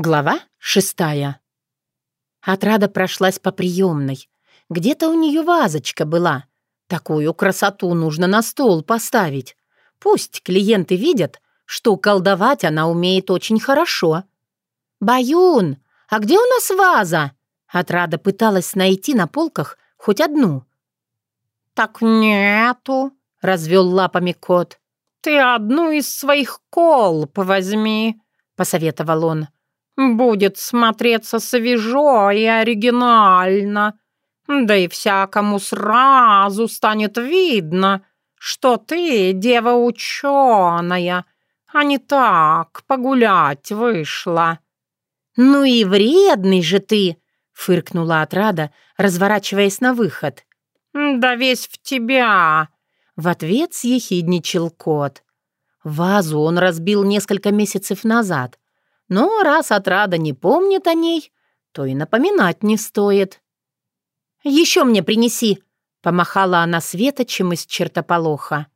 Глава шестая. Отрада прошлась по приемной. Где-то у нее вазочка была. Такую красоту нужно на стол поставить. Пусть клиенты видят, что колдовать она умеет очень хорошо. «Баюн, а где у нас ваза?» Отрада пыталась найти на полках хоть одну. «Так нету», — развел лапами кот. «Ты одну из своих колб возьми», — посоветовал он. Будет смотреться свежо и оригинально. Да и всякому сразу станет видно, что ты дева ученая, а не так погулять вышла». «Ну и вредный же ты!» — фыркнула отрада, разворачиваясь на выход. «Да весь в тебя!» — в ответ съехидничал кот. Вазу он разбил несколько месяцев назад, но раз отрада не помнит о ней, то и напоминать не стоит. «Еще мне принеси!» — помахала она светочем из чертополоха.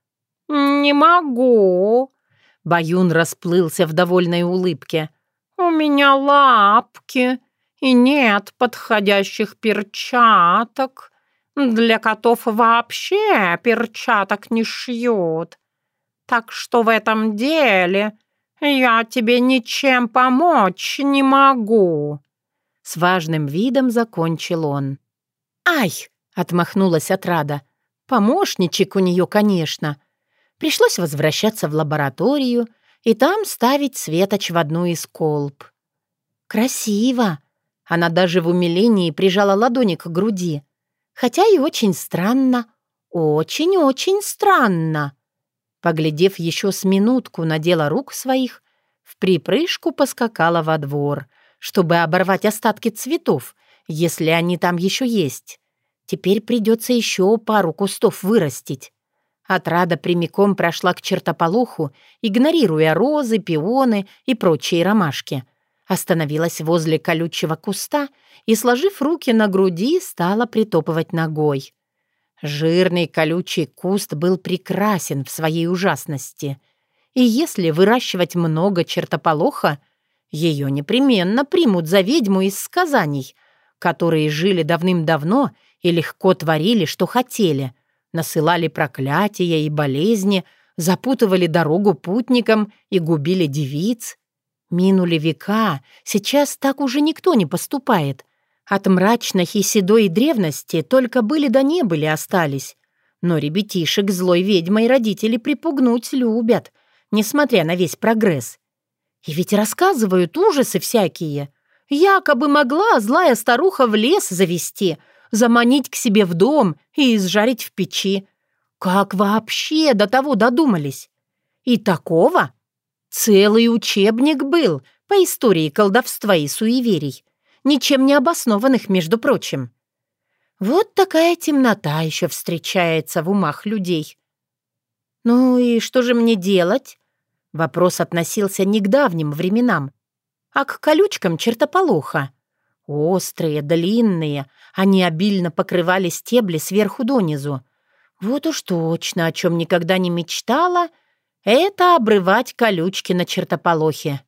«Не могу!» — Баюн расплылся в довольной улыбке. «У меня лапки, и нет подходящих перчаток. Для котов вообще перчаток не шьют. Так что в этом деле «Я тебе ничем помочь не могу!» С важным видом закончил он. «Ай!» — отмахнулась отрада. «Помощничек у нее, конечно». Пришлось возвращаться в лабораторию и там ставить светоч в одну из колб. «Красиво!» Она даже в умилении прижала ладони к груди. Хотя и очень странно. Очень-очень странно. Поглядев еще с минутку на дело рук своих, в припрыжку поскакала во двор, чтобы оборвать остатки цветов, если они там еще есть. Теперь придется еще пару кустов вырастить. Отрада прямиком прошла к чертополоху, игнорируя розы, пионы и прочие ромашки. Остановилась возле колючего куста и, сложив руки на груди, стала притопывать ногой. Жирный колючий куст был прекрасен в своей ужасности. И если выращивать много чертополоха, ее непременно примут за ведьму из сказаний, которые жили давным-давно и легко творили, что хотели, насылали проклятия и болезни, запутывали дорогу путникам и губили девиц. Минули века, сейчас так уже никто не поступает — от мрачной и седой древности только были да не были остались. Но ребятишек злой ведьмой родители припугнуть любят, несмотря на весь прогресс. И ведь рассказывают ужасы всякие. Якобы могла злая старуха в лес завести, заманить к себе в дом и изжарить в печи. Как вообще до того додумались? И такого? Целый учебник был по истории колдовства и суеверий ничем не обоснованных, между прочим. Вот такая темнота еще встречается в умах людей. «Ну и что же мне делать?» Вопрос относился не к давним временам, а к колючкам чертополоха. Острые, длинные, они обильно покрывали стебли сверху донизу. Вот уж точно, о чем никогда не мечтала, это обрывать колючки на чертополохе.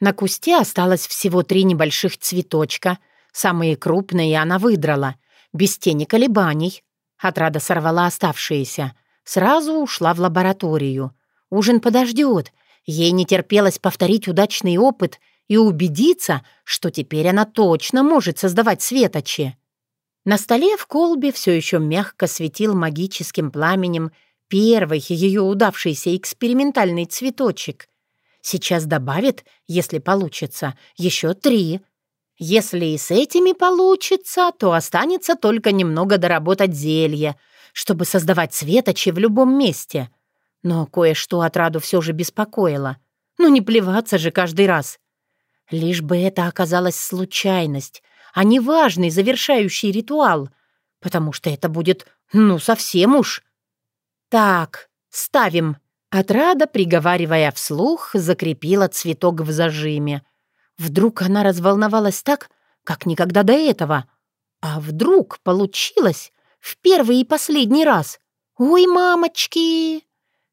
На кусте осталось всего три небольших цветочка. Самые крупные она выдрала, без тени колебаний. Отрада сорвала оставшиеся. Сразу ушла в лабораторию. Ужин подождет. Ей не терпелось повторить удачный опыт и убедиться, что теперь она точно может создавать светочи. На столе в колбе все еще мягко светил магическим пламенем первый ее удавшийся экспериментальный цветочек — Сейчас добавит, если получится, еще три. Если и с этими получится, то останется только немного доработать зелье, чтобы создавать светочи в любом месте. Но кое-что отраду все же беспокоило. Ну не плеваться же каждый раз. Лишь бы это оказалась случайность, а не важный завершающий ритуал, потому что это будет, ну, совсем уж. Так, ставим. Отрада, приговаривая вслух, закрепила цветок в зажиме. Вдруг она разволновалась так, как никогда до этого. А вдруг получилось в первый и последний раз? «Ой, мамочки!»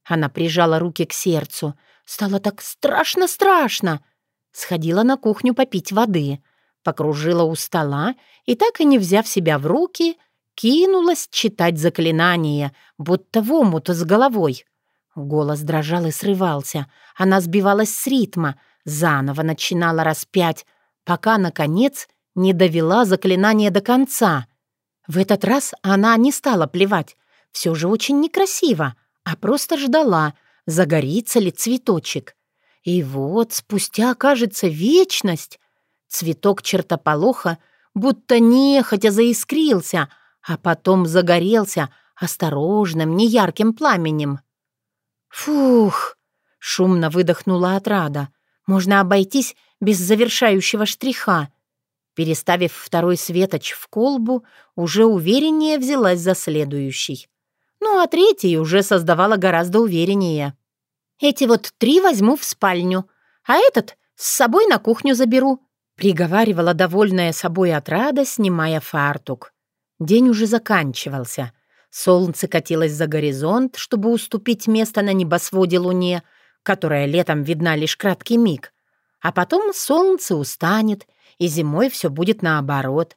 Она прижала руки к сердцу. Стало так страшно-страшно. Сходила на кухню попить воды, покружила у стола и, так и не взяв себя в руки, кинулась читать заклинание, будто в омут с головой. Голос дрожал и срывался. Она сбивалась с ритма, заново начинала распять, пока, наконец, не довела заклинание до конца. В этот раз она не стала плевать. Все же очень некрасиво, а просто ждала, загорится ли цветочек. И вот спустя, кажется, вечность, цветок чертополоха будто нехотя заискрился, а потом загорелся осторожным, неярким пламенем. «Фух!» — шумно выдохнула отрада. «Можно обойтись без завершающего штриха». Переставив второй светоч в колбу, уже увереннее взялась за следующий. Ну, а третий уже создавала гораздо увереннее. Эти вот три возьму в спальню, а этот с собой на кухню заберу», — приговаривала довольная собой отрада, снимая фартук. День уже заканчивался. Солнце катилось за горизонт, чтобы уступить место на небосводе луне, которая летом видна лишь краткий миг. А потом солнце устанет, и зимой все будет наоборот.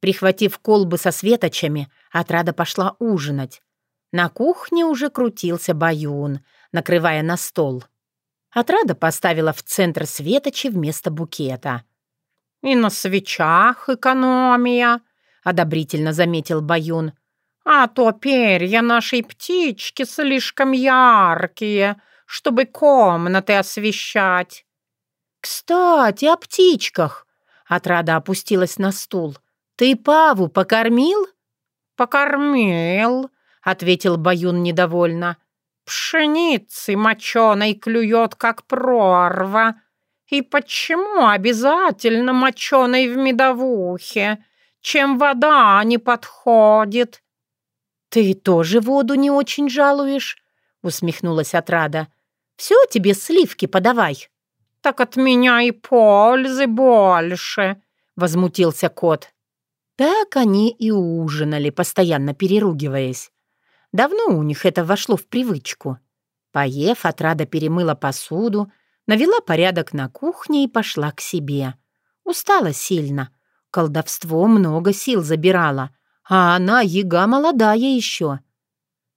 Прихватив колбы со светочами, отрада пошла ужинать. На кухне уже крутился баюн — накрывая на стол. Отрада поставила в центр светочи вместо букета. «И на свечах экономия», — одобрительно заметил Баюн. «А то перья нашей птички слишком яркие, чтобы комнаты освещать». «Кстати, о птичках!» — Отрада опустилась на стул. «Ты Паву покормил?» «Покормил», — ответил Баюн недовольно. Пшеницы моченой клюет, как прорва. И почему обязательно моченой в медовухе? Чем вода не подходит? Ты тоже воду не очень жалуешь? Усмехнулась отрада. Все тебе сливки подавай. Так от меня и пользы больше, возмутился кот. Так они и ужинали, постоянно переругиваясь. Давно у них это вошло в привычку. Поев, отрада перемыла посуду, навела порядок на кухне и пошла к себе. Устала сильно. Колдовство много сил забирало, а она, яга, молодая еще.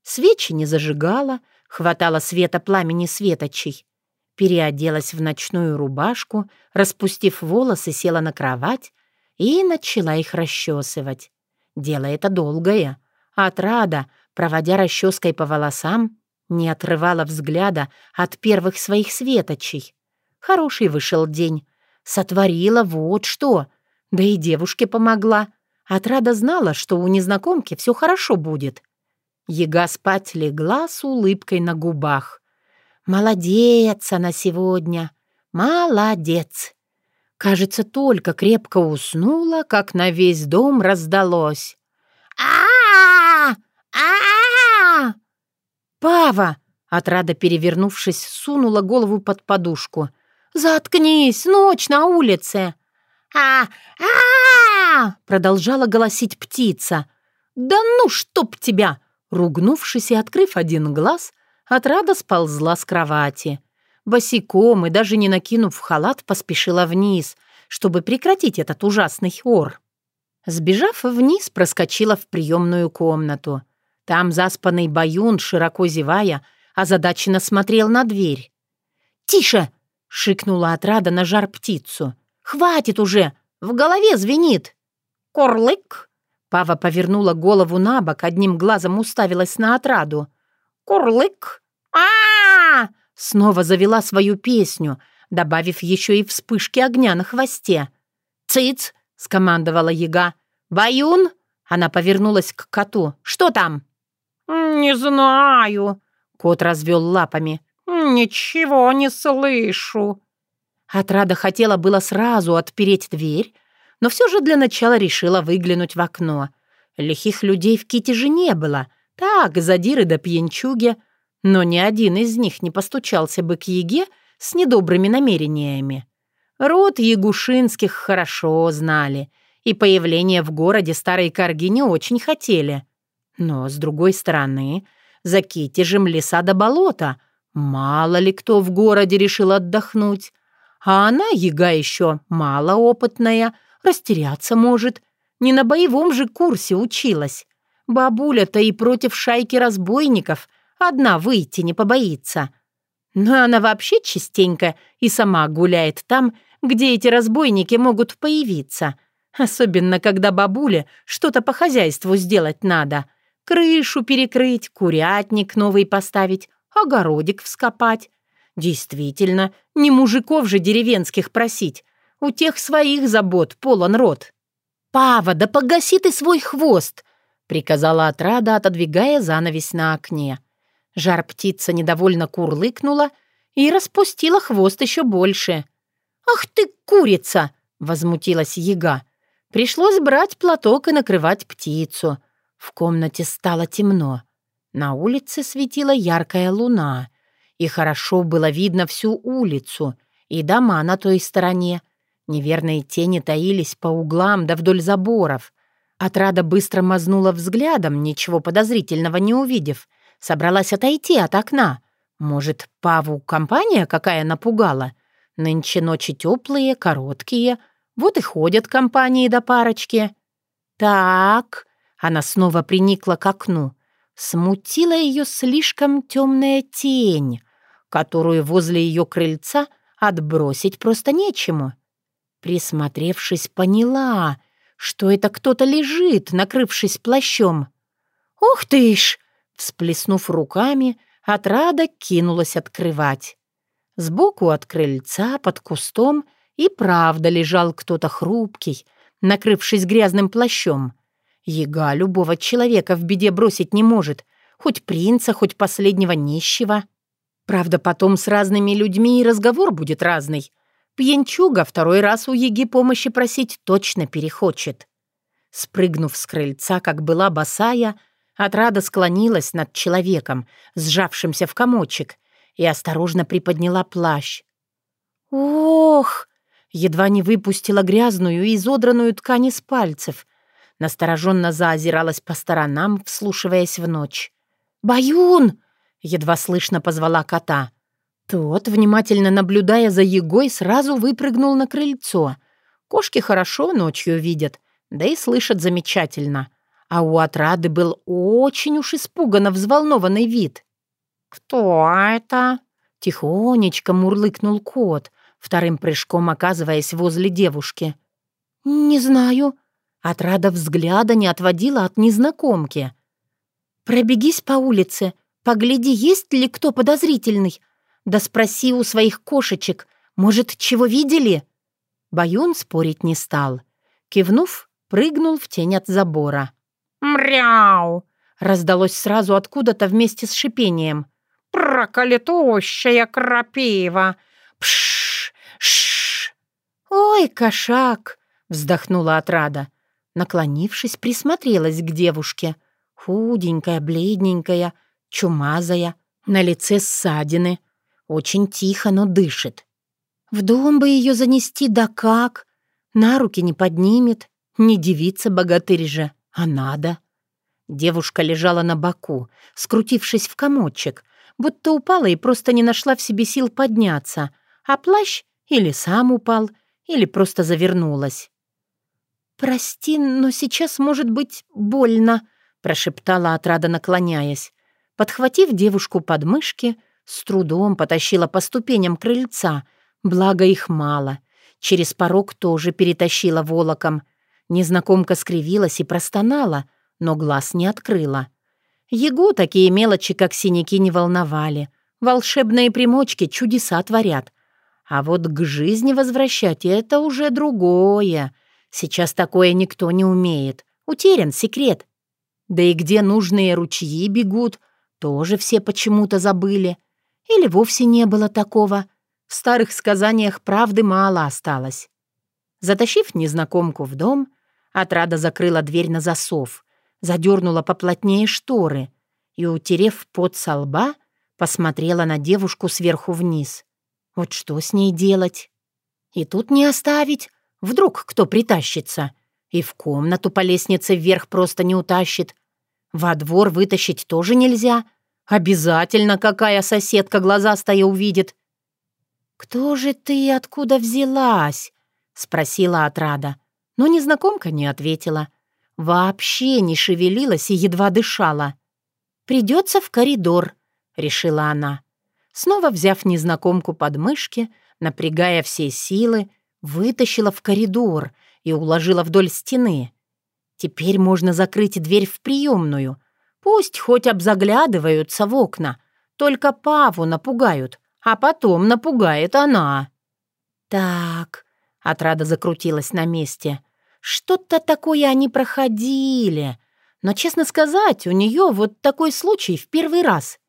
Свечи не зажигала, хватало света пламени светочей. Переоделась в ночную рубашку, распустив волосы, села на кровать и начала их расчесывать. Дело это долгое. Отрада, проводя расческой по волосам, не отрывала взгляда от первых своих светочей. Хороший вышел день. Сотворила вот что. Да и девушке помогла. Отрада знала, что у незнакомки все хорошо будет. Ега спать легла с улыбкой на губах. «Молодец она сегодня! Молодец!» Кажется, только крепко уснула, как на весь дом раздалось. а а «Пава!» — отрада, перевернувшись, сунула голову под подушку. «Заткнись! Ночь на улице!» а а продолжала голосить птица. «Да ну, чтоб тебя!» Ругнувшись и открыв один глаз, отрада сползла с кровати. Босиком и даже не накинув халат, поспешила вниз, чтобы прекратить этот ужасный ор. Сбежав вниз, проскочила в приемную комнату. Там заспанный баюн, широко зевая, озадаченно смотрел на дверь. «Тише!» — шикнула отрада на жар птицу. «Хватит уже! В голове звенит!» «Курлык!» Пава повернула голову на бок, одним глазом уставилась на отраду. «Курлык! а, -а, Снова завела свою песню, добавив еще и вспышки огня на хвосте. «Цыц!» — скомандовала яга. «Баюн!» — она повернулась к коту. «Что там?» «Не знаю», — кот развел лапами. «Ничего не слышу». Отрада хотела было сразу отпереть дверь, но все же для начала решила выглянуть в окно. Лихих людей в Ките же не было. Так, задиры да пьянчуги. Но ни один из них не постучался бы к Еге с недобрыми намерениями. Род Ягушинских хорошо знали, и появление в городе старой корги не очень хотели. Но, с другой стороны, за Китежем леса до болота. Мало ли кто в городе решил отдохнуть. А она, яга еще малоопытная, растеряться может. Не на боевом же курсе училась. Бабуля-то и против шайки разбойников одна выйти не побоится. Но она вообще частенько и сама гуляет там, где эти разбойники могут появиться. Особенно, когда бабуле что-то по хозяйству сделать надо. Крышу перекрыть, курятник новый поставить, огородик вскопать. Действительно, не мужиков же деревенских просить. У тех своих забот полон рот. «Пава, да погаси ты свой хвост!» — приказала отрада, отодвигая занавесь на окне. Жар-птица недовольно курлыкнула и распустила хвост еще больше. «Ах ты, курица!» — возмутилась яга. Пришлось брать платок и накрывать птицу. В комнате стало темно. На улице светила яркая луна, и хорошо было видно всю улицу и дома на той стороне. Неверные тени таились по углам да вдоль заборов. Отрада быстро мазнула взглядом, ничего подозрительного не увидев, Собралась отойти от окна. Может, Паву компания какая напугала? Нынче ночи теплые, короткие. Вот и ходят компании до парочки. Так, она снова приникла к окну. Смутила ее слишком темная тень, которую возле ее крыльца отбросить просто нечему. Присмотревшись, поняла, что это кто-то лежит, накрывшись плащом. «Ух ты ж!» Всплеснув руками, отрада кинулась открывать. Сбоку от крыльца, под кустом, и правда лежал кто-то хрупкий, накрывшись грязным плащом. Ега любого человека в беде бросить не может, хоть принца, хоть последнего нищего. Правда, потом с разными людьми и разговор будет разный. Пьянчуга второй раз у Еги помощи просить точно перехочет. Спрыгнув с крыльца, как была босая, Отрада склонилась над человеком, сжавшимся в комочек, и осторожно приподняла плащ. «Ох!» Едва не выпустила грязную и изодранную ткань из пальцев. Настороженно заозиралась по сторонам, вслушиваясь в ночь. «Баюн!» — едва слышно позвала кота. Тот, внимательно наблюдая за Егой, сразу выпрыгнул на крыльцо. Кошки хорошо ночью видят, да и слышат замечательно а у отрады был очень уж испуганно взволнованный вид. «Кто это?» — тихонечко мурлыкнул кот, вторым прыжком оказываясь возле девушки. «Не знаю». Отрада взгляда не отводила от незнакомки. «Пробегись по улице, погляди, есть ли кто подозрительный. Да спроси у своих кошечек, может, чего видели?» Баюн спорить не стал. Кивнув, прыгнул в тень от забора. «Мряу!» — раздалось сразу откуда-то вместе с шипением. «Проклятущая крапива! Пш! Ш!» «Ой, кошак!» — вздохнула отрада. Наклонившись, присмотрелась к девушке. Худенькая, бледненькая, чумазая, на лице ссадины. Очень тихо, но дышит. В дом бы ее занести, да как? На руки не поднимет, не девица богатырь же. А надо? Девушка лежала на боку, скрутившись в комочек, будто упала и просто не нашла в себе сил подняться, а плащ или сам упал, или просто завернулась. «Прости, но сейчас может быть больно», — прошептала отрада, наклоняясь. Подхватив девушку под мышки, с трудом потащила по ступеням крыльца, благо их мало. Через порог тоже перетащила волоком — Незнакомка скривилась и простонала, но глаз не открыла. Егу такие мелочи, как синяки, не волновали. Волшебные примочки чудеса творят. А вот к жизни возвращать — это уже другое. Сейчас такое никто не умеет. Утерян секрет. Да и где нужные ручьи бегут, тоже все почему-то забыли. Или вовсе не было такого. В старых сказаниях правды мало осталось. Затащив незнакомку в дом, Отрада закрыла дверь на засов, задернула поплотнее шторы и, утерев пот со лба, посмотрела на девушку сверху вниз. Вот что с ней делать? И тут не оставить. Вдруг кто притащится. И в комнату по лестнице вверх просто не утащит. Во двор вытащить тоже нельзя. Обязательно какая соседка глазастая увидит. «Кто же ты и откуда взялась?» — спросила отрада. Но незнакомка не ответила. Вообще не шевелилась и едва дышала. «Придется в коридор», — решила она. Снова взяв незнакомку под мышки, напрягая все силы, вытащила в коридор и уложила вдоль стены. Теперь можно закрыть дверь в приемную. Пусть хоть обзаглядываются в окна, только Паву напугают, а потом напугает она. «Так», — отрада закрутилась на месте, — «что-то такое они проходили. Но, честно сказать, у нее вот такой случай в первый раз.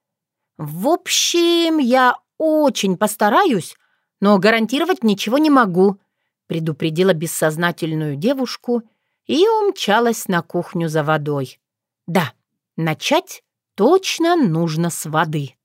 В общем, я очень постараюсь, но гарантировать ничего не могу», — предупредила бессознательную девушку и умчалась на кухню за водой. «Да, начать точно нужно с воды».